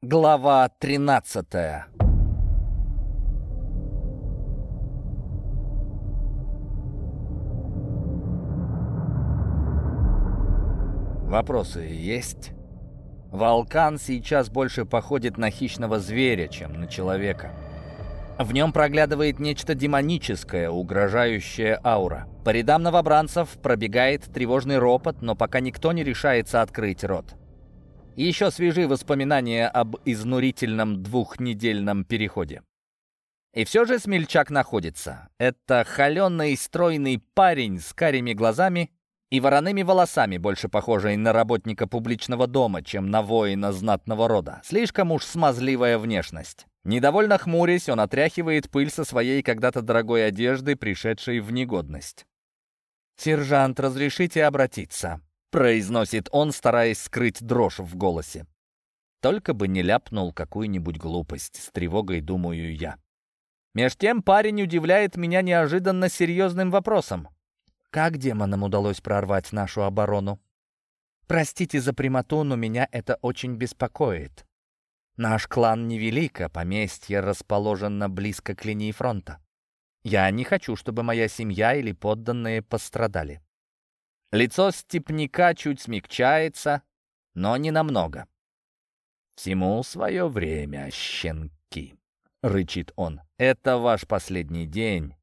Глава 13 Вопросы есть? Волкан сейчас больше походит на хищного зверя, чем на человека. В нем проглядывает нечто демоническое, угрожающая аура. По рядам новобранцев пробегает тревожный ропот, но пока никто не решается открыть рот. Еще свежи воспоминания об изнурительном двухнедельном переходе. И все же смельчак находится. Это холеный, стройный парень с карими глазами и вороными волосами, больше похожий на работника публичного дома, чем на воина знатного рода. Слишком уж смазливая внешность. Недовольно хмурясь, он отряхивает пыль со своей когда-то дорогой одежды, пришедшей в негодность. «Сержант, разрешите обратиться?» Произносит он, стараясь скрыть дрожь в голосе. Только бы не ляпнул какую-нибудь глупость, с тревогой думаю я. Меж тем парень удивляет меня неожиданно серьезным вопросом. Как демонам удалось прорвать нашу оборону? Простите за прямоту, но меня это очень беспокоит. Наш клан невелик, а поместье расположено близко к линии фронта. Я не хочу, чтобы моя семья или подданные пострадали. Лицо степняка чуть смягчается, но не намного. «Всему свое время, щенки», — рычит он. «Это ваш последний день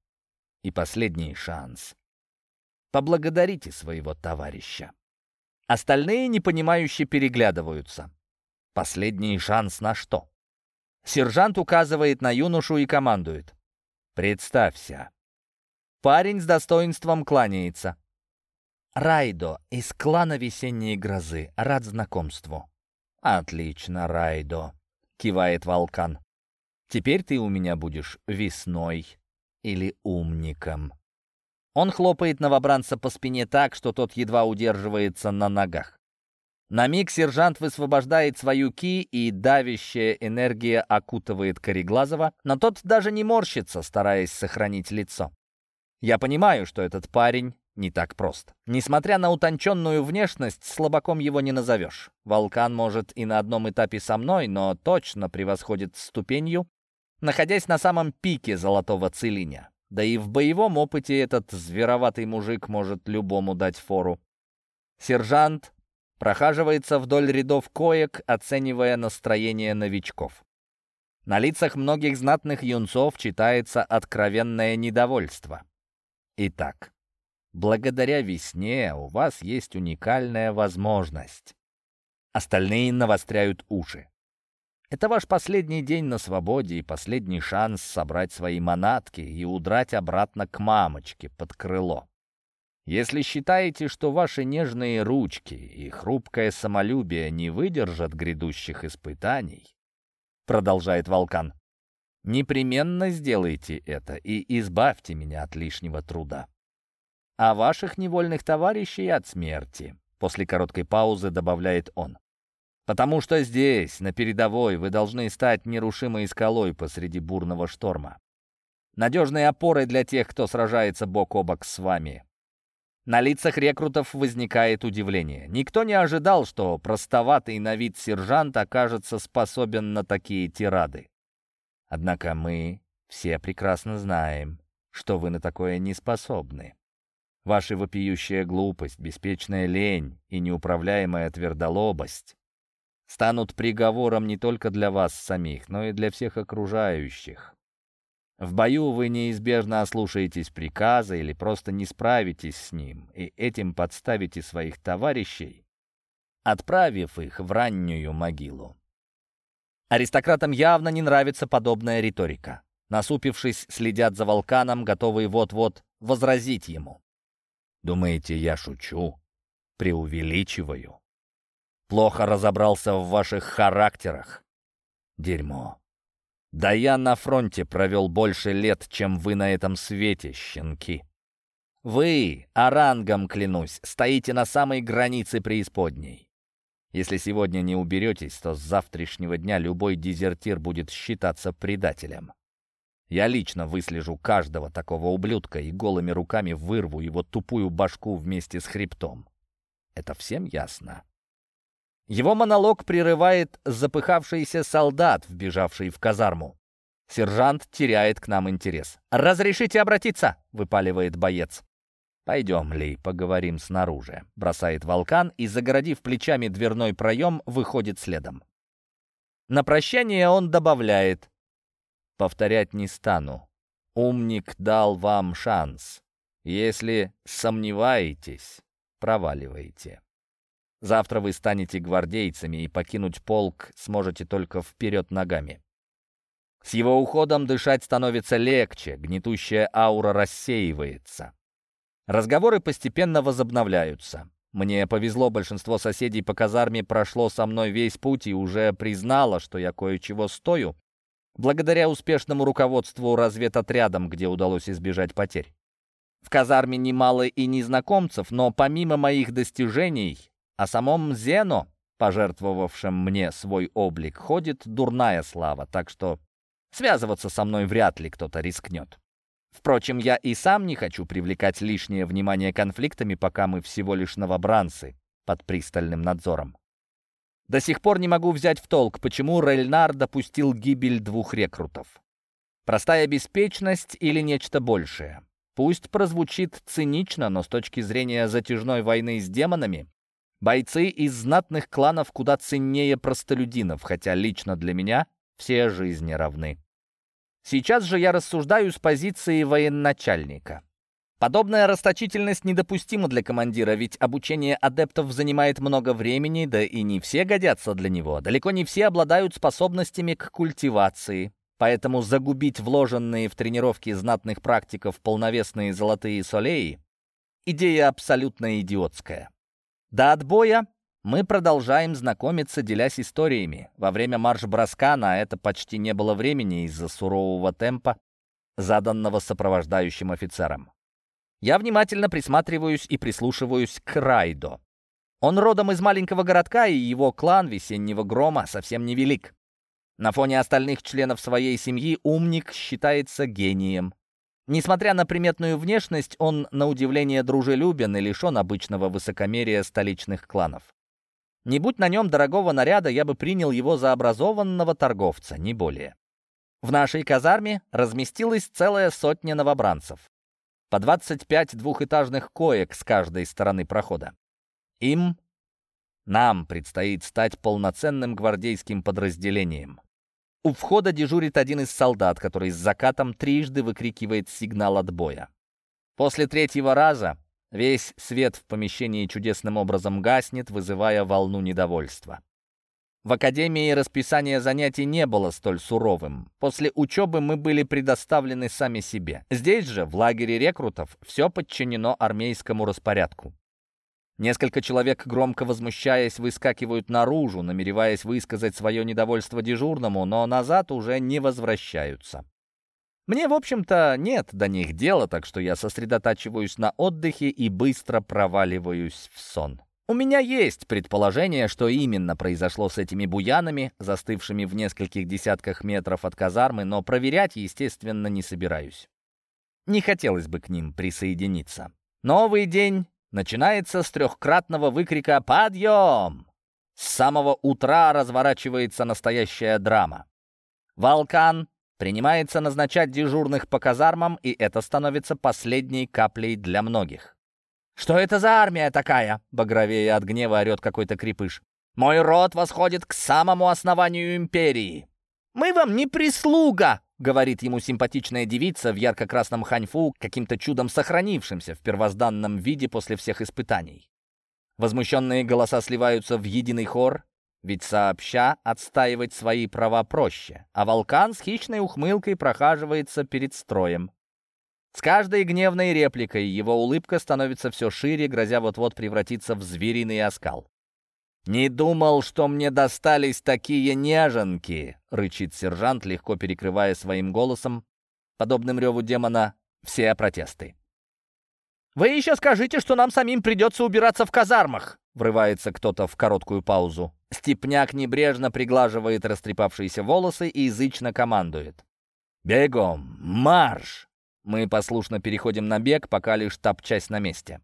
и последний шанс. Поблагодарите своего товарища». Остальные непонимающе переглядываются. Последний шанс на что? Сержант указывает на юношу и командует. «Представься». Парень с достоинством кланяется. Райдо из клана Весенней Грозы. Рад знакомству». «Отлично, Райдо», — кивает Волкан. «Теперь ты у меня будешь весной или умником». Он хлопает новобранца по спине так, что тот едва удерживается на ногах. На миг сержант высвобождает свою ки, и давящая энергия окутывает Кореглазова, но тот даже не морщится, стараясь сохранить лицо. Я понимаю, что этот парень не так прост. Несмотря на утонченную внешность, слабаком его не назовешь. Волкан может и на одном этапе со мной, но точно превосходит ступенью, находясь на самом пике золотого целиня. Да и в боевом опыте этот звероватый мужик может любому дать фору. Сержант прохаживается вдоль рядов коек, оценивая настроение новичков. На лицах многих знатных юнцов читается откровенное недовольство. Итак, Благодаря весне у вас есть уникальная возможность. Остальные навостряют уши. Это ваш последний день на свободе и последний шанс собрать свои манатки и удрать обратно к мамочке под крыло. Если считаете, что ваши нежные ручки и хрупкое самолюбие не выдержат грядущих испытаний, продолжает Волкан, непременно сделайте это и избавьте меня от лишнего труда а ваших невольных товарищей от смерти», — после короткой паузы добавляет он. «Потому что здесь, на передовой, вы должны стать нерушимой скалой посреди бурного шторма. Надежной опорой для тех, кто сражается бок о бок с вами». На лицах рекрутов возникает удивление. Никто не ожидал, что простоватый на вид сержант окажется способен на такие тирады. Однако мы все прекрасно знаем, что вы на такое не способны. Ваша вопиющая глупость, беспечная лень и неуправляемая твердолобость станут приговором не только для вас самих, но и для всех окружающих. В бою вы неизбежно ослушаетесь приказа или просто не справитесь с ним, и этим подставите своих товарищей, отправив их в раннюю могилу. Аристократам явно не нравится подобная риторика. Насупившись, следят за волканом, готовые вот-вот возразить ему. Думаете, я шучу? Преувеличиваю? Плохо разобрался в ваших характерах? Дерьмо. Да я на фронте провел больше лет, чем вы на этом свете, щенки. Вы, орангом клянусь, стоите на самой границе преисподней. Если сегодня не уберетесь, то с завтрашнего дня любой дезертир будет считаться предателем. Я лично выслежу каждого такого ублюдка и голыми руками вырву его тупую башку вместе с хребтом. Это всем ясно? Его монолог прерывает запыхавшийся солдат, вбежавший в казарму. Сержант теряет к нам интерес. «Разрешите обратиться?» — выпаливает боец. «Пойдем, Ли, поговорим снаружи», — бросает Волкан и, загородив плечами дверной проем, выходит следом. На прощание он добавляет. «Повторять не стану. Умник дал вам шанс. Если сомневаетесь, проваливайте. Завтра вы станете гвардейцами, и покинуть полк сможете только вперед ногами. С его уходом дышать становится легче, гнетущая аура рассеивается. Разговоры постепенно возобновляются. Мне повезло, большинство соседей по казарме прошло со мной весь путь и уже признало, что я кое-чего стою, благодаря успешному руководству разведотрядом, где удалось избежать потерь. В казарме немало и незнакомцев, но помимо моих достижений, о самом Зено, пожертвовавшем мне свой облик, ходит дурная слава, так что связываться со мной вряд ли кто-то рискнет. Впрочем, я и сам не хочу привлекать лишнее внимание конфликтами, пока мы всего лишь новобранцы под пристальным надзором. До сих пор не могу взять в толк, почему Рельнар допустил гибель двух рекрутов. Простая беспечность или нечто большее? Пусть прозвучит цинично, но с точки зрения затяжной войны с демонами, бойцы из знатных кланов куда ценнее простолюдинов, хотя лично для меня все жизни равны. Сейчас же я рассуждаю с позиции военачальника. Подобная расточительность недопустима для командира, ведь обучение адептов занимает много времени, да и не все годятся для него. Далеко не все обладают способностями к культивации. Поэтому загубить вложенные в тренировки знатных практиков полновесные золотые солеи — идея абсолютно идиотская. До отбоя мы продолжаем знакомиться, делясь историями. Во время марш-броска на это почти не было времени из-за сурового темпа, заданного сопровождающим офицером. Я внимательно присматриваюсь и прислушиваюсь к Райдо. Он родом из маленького городка, и его клан весеннего грома совсем невелик. На фоне остальных членов своей семьи умник считается гением. Несмотря на приметную внешность, он, на удивление, дружелюбен и лишен обычного высокомерия столичных кланов. Не будь на нем дорогого наряда, я бы принял его за образованного торговца, не более. В нашей казарме разместилась целая сотня новобранцев. По 25 двухэтажных коек с каждой стороны прохода. Им, нам предстоит стать полноценным гвардейским подразделением. У входа дежурит один из солдат, который с закатом трижды выкрикивает сигнал отбоя. После третьего раза Весь свет в помещении чудесным образом гаснет, вызывая волну недовольства. В академии расписание занятий не было столь суровым. После учебы мы были предоставлены сами себе. Здесь же, в лагере рекрутов, все подчинено армейскому распорядку. Несколько человек, громко возмущаясь, выскакивают наружу, намереваясь высказать свое недовольство дежурному, но назад уже не возвращаются. Мне, в общем-то, нет до них дела, так что я сосредотачиваюсь на отдыхе и быстро проваливаюсь в сон. У меня есть предположение, что именно произошло с этими буянами, застывшими в нескольких десятках метров от казармы, но проверять, естественно, не собираюсь. Не хотелось бы к ним присоединиться. Новый день начинается с трехкратного выкрика «Подъем!». С самого утра разворачивается настоящая драма. Волкан Принимается назначать дежурных по казармам, и это становится последней каплей для многих. «Что это за армия такая?» — багровее от гнева орет какой-то крепыш. «Мой род восходит к самому основанию империи!» «Мы вам не прислуга!» — говорит ему симпатичная девица в ярко-красном ханьфу, каким-то чудом сохранившимся в первозданном виде после всех испытаний. Возмущенные голоса сливаются в единый хор, ведь сообща отстаивать свои права проще, а Волкан с хищной ухмылкой прохаживается перед строем. С каждой гневной репликой его улыбка становится все шире, грозя вот-вот превратиться в звериный оскал. «Не думал, что мне достались такие неженки!» — рычит сержант, легко перекрывая своим голосом, подобным реву демона, все протесты. «Вы еще скажите, что нам самим придется убираться в казармах!» — врывается кто-то в короткую паузу. Степняк небрежно приглаживает растрепавшиеся волосы и язычно командует. «Бегом! Марш!» Мы послушно переходим на бег, пока лишь топчась на месте.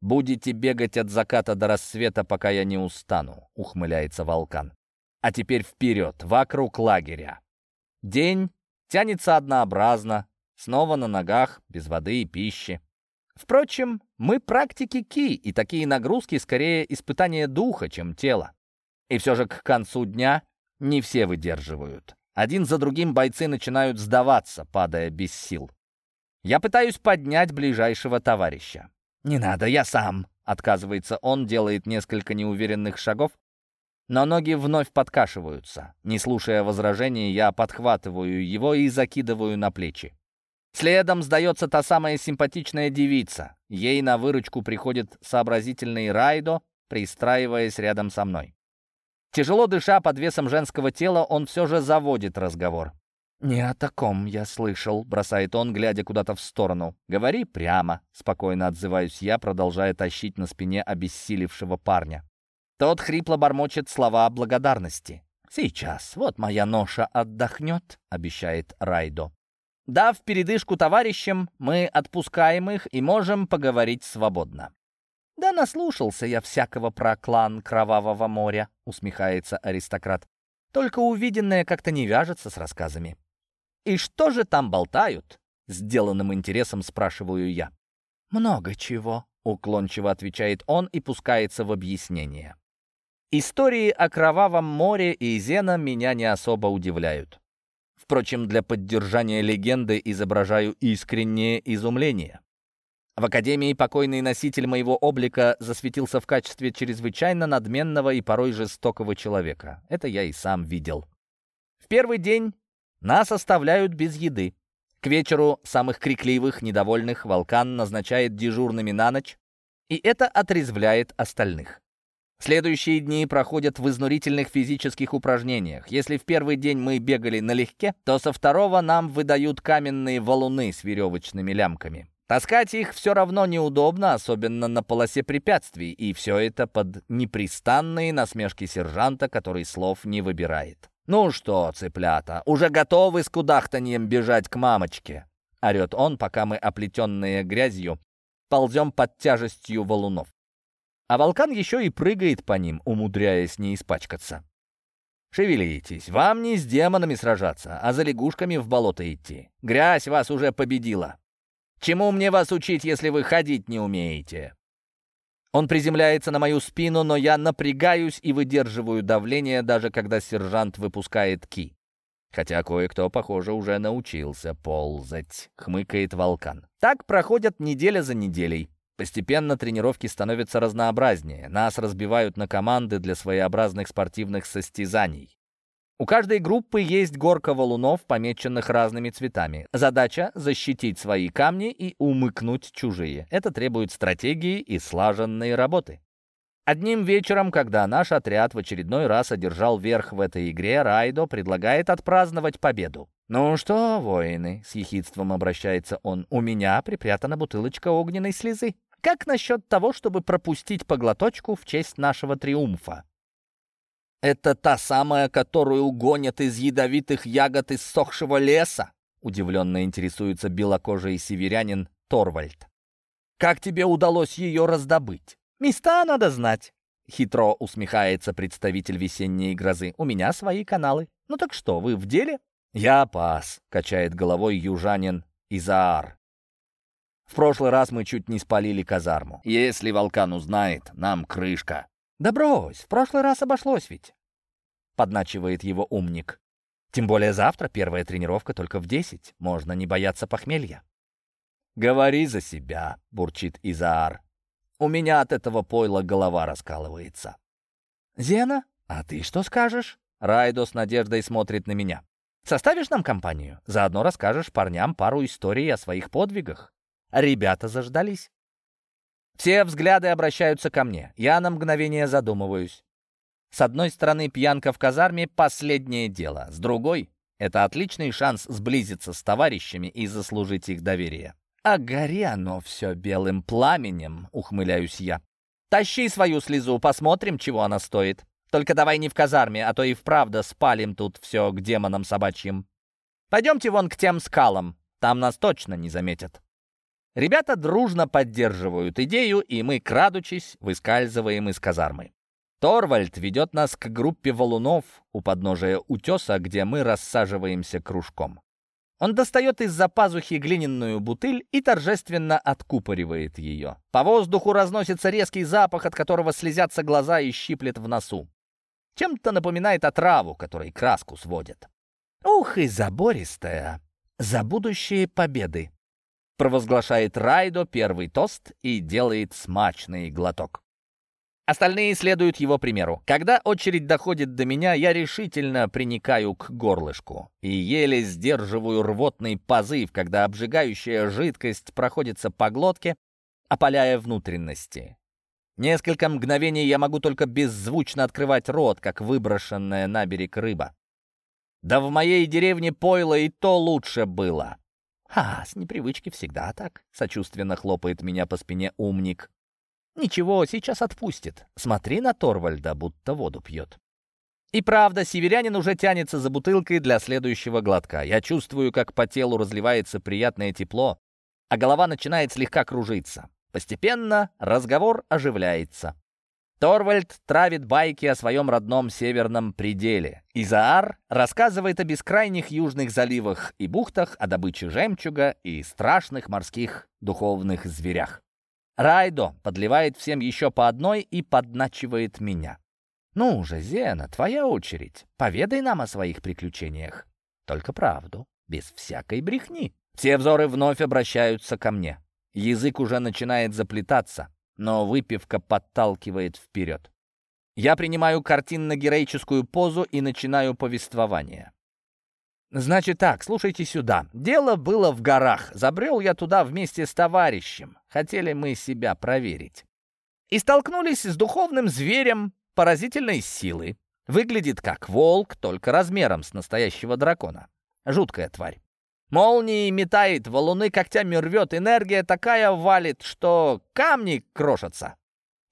«Будете бегать от заката до рассвета, пока я не устану», — ухмыляется Волкан. «А теперь вперед, вокруг лагеря». День тянется однообразно, снова на ногах, без воды и пищи. Впрочем, мы практики Ки, и такие нагрузки скорее испытание духа, чем тела. И все же к концу дня не все выдерживают. Один за другим бойцы начинают сдаваться, падая без сил. Я пытаюсь поднять ближайшего товарища. «Не надо, я сам», — отказывается он, делает несколько неуверенных шагов, но ноги вновь подкашиваются. Не слушая возражений, я подхватываю его и закидываю на плечи. Следом сдается та самая симпатичная девица. Ей на выручку приходит сообразительный Райдо, пристраиваясь рядом со мной. Тяжело дыша под весом женского тела, он все же заводит разговор. «Не о таком я слышал», — бросает он, глядя куда-то в сторону. «Говори прямо», — спокойно отзываюсь я, продолжая тащить на спине обессилевшего парня. Тот хрипло бормочет слова благодарности. «Сейчас, вот моя ноша отдохнет», — обещает Райдо. Дав передышку товарищам, мы отпускаем их и можем поговорить свободно. «Да наслушался я всякого про клан Кровавого моря», — усмехается аристократ. «Только увиденное как-то не вяжется с рассказами». «И что же там болтают?» — сделанным интересом спрашиваю я. «Много чего», — уклончиво отвечает он и пускается в объяснение. Истории о Кровавом море и Зена меня не особо удивляют. Впрочем, для поддержания легенды изображаю искреннее изумление. В Академии покойный носитель моего облика засветился в качестве чрезвычайно надменного и порой жестокого человека. Это я и сам видел. В первый день нас оставляют без еды. К вечеру самых крикливых, недовольных Волкан назначает дежурными на ночь, и это отрезвляет остальных. Следующие дни проходят в изнурительных физических упражнениях. Если в первый день мы бегали налегке, то со второго нам выдают каменные валуны с веревочными лямками. Таскать их все равно неудобно, особенно на полосе препятствий, и все это под непрестанные насмешки сержанта, который слов не выбирает. «Ну что, цыплята, уже готовы с кудахтаньем бежать к мамочке?» — орет он, пока мы, оплетенные грязью, ползем под тяжестью валунов. А волкан еще и прыгает по ним, умудряясь не испачкаться. «Шевелитесь, вам не с демонами сражаться, а за лягушками в болото идти. Грязь вас уже победила. Чему мне вас учить, если вы ходить не умеете?» Он приземляется на мою спину, но я напрягаюсь и выдерживаю давление, даже когда сержант выпускает ки. Хотя кое-кто, похоже, уже научился ползать, хмыкает волкан. Так проходят неделя за неделей. Постепенно тренировки становятся разнообразнее. Нас разбивают на команды для своеобразных спортивных состязаний. У каждой группы есть горка валунов, помеченных разными цветами. Задача — защитить свои камни и умыкнуть чужие. Это требует стратегии и слаженной работы. Одним вечером, когда наш отряд в очередной раз одержал верх в этой игре, Райдо предлагает отпраздновать победу. «Ну что, воины?» — с ехидством обращается он. «У меня припрятана бутылочка огненной слезы. Как насчет того, чтобы пропустить поглоточку в честь нашего триумфа? «Это та самая, которую гонят из ядовитых ягод из сохшего леса?» Удивленно интересуется белокожий северянин Торвальд. «Как тебе удалось ее раздобыть? Места надо знать!» Хитро усмехается представитель весенней грозы. «У меня свои каналы. Ну так что, вы в деле?» «Я пас», — качает головой южанин Изаар. В прошлый раз мы чуть не спалили казарму. Если Волкан узнает, нам крышка». «Да брось, в прошлый раз обошлось ведь», — подначивает его умник. «Тем более завтра первая тренировка только в десять. Можно не бояться похмелья». «Говори за себя», — бурчит Изаар. «У меня от этого пойла голова раскалывается». «Зена, а ты что скажешь?» Райдо с надеждой смотрит на меня. «Составишь нам компанию? Заодно расскажешь парням пару историй о своих подвигах». Ребята заждались. Все взгляды обращаются ко мне. Я на мгновение задумываюсь. С одной стороны, пьянка в казарме — последнее дело. С другой — это отличный шанс сблизиться с товарищами и заслужить их доверие. А горе оно все белым пламенем, ухмыляюсь я. Тащи свою слезу, посмотрим, чего она стоит. Только давай не в казарме, а то и вправду спалим тут все к демонам собачьим. Пойдемте вон к тем скалам, там нас точно не заметят. Ребята дружно поддерживают идею, и мы, крадучись, выскальзываем из казармы. Торвальд ведет нас к группе валунов у подножия утеса, где мы рассаживаемся кружком. Он достает из-за пазухи глиняную бутыль и торжественно откупоривает ее. По воздуху разносится резкий запах, от которого слезятся глаза и щиплет в носу. Чем-то напоминает отраву, которой краску сводят. «Ух, и забористая! За будущие победы!» Провозглашает Райдо первый тост и делает смачный глоток. Остальные следуют его примеру. Когда очередь доходит до меня, я решительно приникаю к горлышку и еле сдерживаю рвотный позыв, когда обжигающая жидкость проходится по глотке, опаляя внутренности. Несколько мгновений я могу только беззвучно открывать рот, как выброшенная на берег рыба. Да в моей деревне пойло и то лучше было. «А, с непривычки всегда так», — сочувственно хлопает меня по спине умник. Ничего, сейчас отпустит. Смотри на Торвальда, будто воду пьет. И правда, северянин уже тянется за бутылкой для следующего глотка. Я чувствую, как по телу разливается приятное тепло, а голова начинает слегка кружиться. Постепенно разговор оживляется. Торвальд травит байки о своем родном северном пределе. Изаар рассказывает о бескрайних южных заливах и бухтах, о добыче жемчуга и страшных морских духовных зверях. Райдо подливает всем еще по одной и подначивает меня. «Ну уже, Зена, твоя очередь. Поведай нам о своих приключениях. Только правду, без всякой брехни». Все взоры вновь обращаются ко мне. Язык уже начинает заплетаться, но выпивка подталкивает вперед. Я принимаю картинно-героическую позу и начинаю повествование. «Значит так, слушайте сюда. Дело было в горах. Забрел я туда вместе с товарищем. Хотели мы себя проверить. И столкнулись с духовным зверем поразительной силы. Выглядит как волк, только размером с настоящего дракона. Жуткая тварь. Молнии метает, валуны когтями рвет, энергия такая валит, что камни крошатся.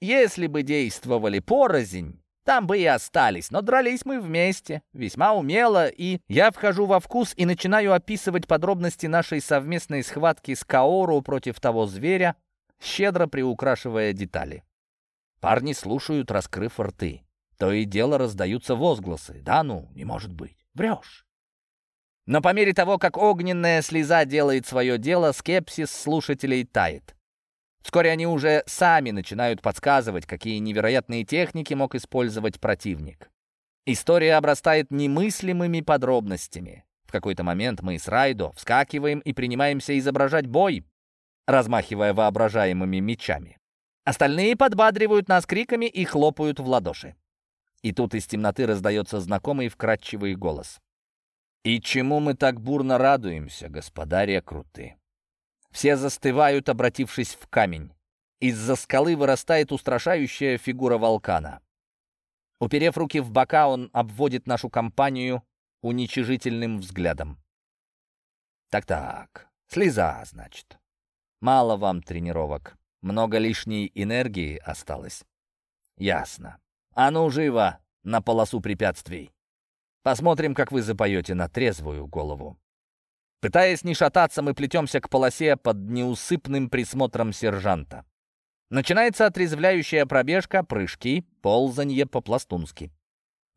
Если бы действовали порознь, там бы и остались, но дрались мы вместе, весьма умело, и я вхожу во вкус и начинаю описывать подробности нашей совместной схватки с Каору против того зверя, щедро приукрашивая детали. Парни слушают, раскрыв рты. То и дело раздаются возгласы. «Да ну, не может быть, врешь». Но по мере того, как огненная слеза делает свое дело, скепсис слушателей тает. Вскоре они уже сами начинают подсказывать, какие невероятные техники мог использовать противник. История обрастает немыслимыми подробностями. В какой-то момент мы с Райдо вскакиваем и принимаемся изображать бой, размахивая воображаемыми мечами. Остальные подбадривают нас криками и хлопают в ладоши. И тут из темноты раздается знакомый вкрадчивый голос. «И чему мы так бурно радуемся, господа рекруты?» Все застывают, обратившись в камень. Из-за скалы вырастает устрашающая фигура волкана. Уперев руки в бока, он обводит нашу компанию уничижительным взглядом. Так-так, слеза, значит. Мало вам тренировок. Много лишней энергии осталось. Ясно. А ну, живо, на полосу препятствий. Посмотрим, как вы запоете на трезвую голову. Пытаясь не шататься, мы плетемся к полосе под неусыпным присмотром сержанта. Начинается отрезвляющая пробежка, прыжки, ползанье по-пластунски.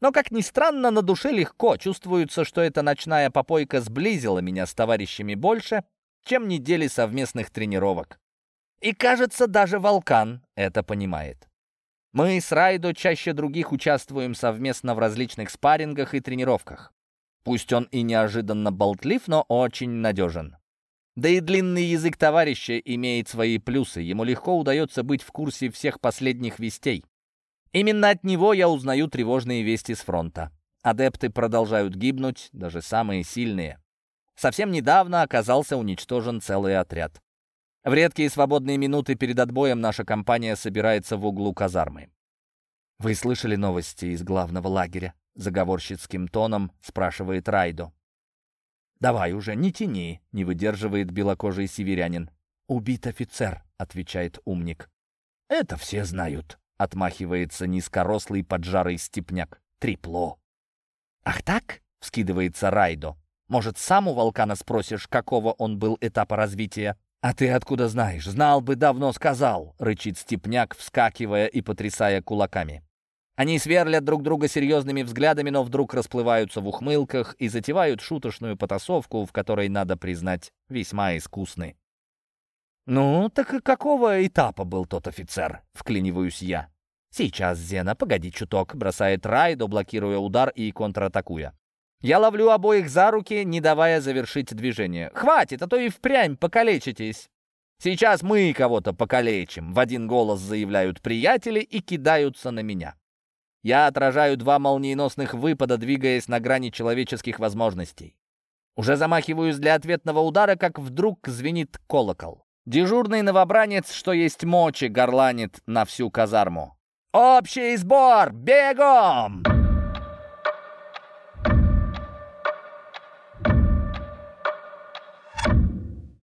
Но, как ни странно, на душе легко. Чувствуется, что эта ночная попойка сблизила меня с товарищами больше, чем недели совместных тренировок. И, кажется, даже Волкан это понимает. Мы с Райдо чаще других участвуем совместно в различных спаррингах и тренировках. Пусть он и неожиданно болтлив, но очень надежен. Да и длинный язык товарища имеет свои плюсы. Ему легко удается быть в курсе всех последних вестей. Именно от него я узнаю тревожные вести с фронта. Адепты продолжают гибнуть, даже самые сильные. Совсем недавно оказался уничтожен целый отряд. В редкие свободные минуты перед отбоем наша компания собирается в углу казармы. «Вы слышали новости из главного лагеря?» — заговорщицким тоном спрашивает Райдо. «Давай уже, не тяни», — не выдерживает белокожий северянин. «Убит офицер», — отвечает умник. «Это все знают», — отмахивается низкорослый поджарый степняк. «Трипло». «Ах так?» — вскидывается Райдо. «Может, сам у Волкана спросишь, какого он был этапа развития?» «А ты откуда знаешь? Знал бы, давно сказал!» — рычит Степняк, вскакивая и потрясая кулаками. Они сверлят друг друга серьезными взглядами, но вдруг расплываются в ухмылках и затевают шуточную потасовку, в которой, надо признать, весьма искусны. «Ну, так и какого этапа был тот офицер?» — вклиниваюсь я. «Сейчас, Зена, погоди чуток», — бросает Райдо, блокируя удар и контратакуя. Я ловлю обоих за руки, не давая завершить движение. «Хватит, а то и впрямь покалечитесь!» «Сейчас мы кого-то покалечим!» — в один голос заявляют приятели и кидаются на меня. Я отражаю два молниеносных выпада, двигаясь на грани человеческих возможностей. Уже замахиваюсь для ответного удара, как вдруг звенит колокол. Дежурный новобранец, что есть мочи, горланит на всю казарму. «Общий сбор! Бегом!»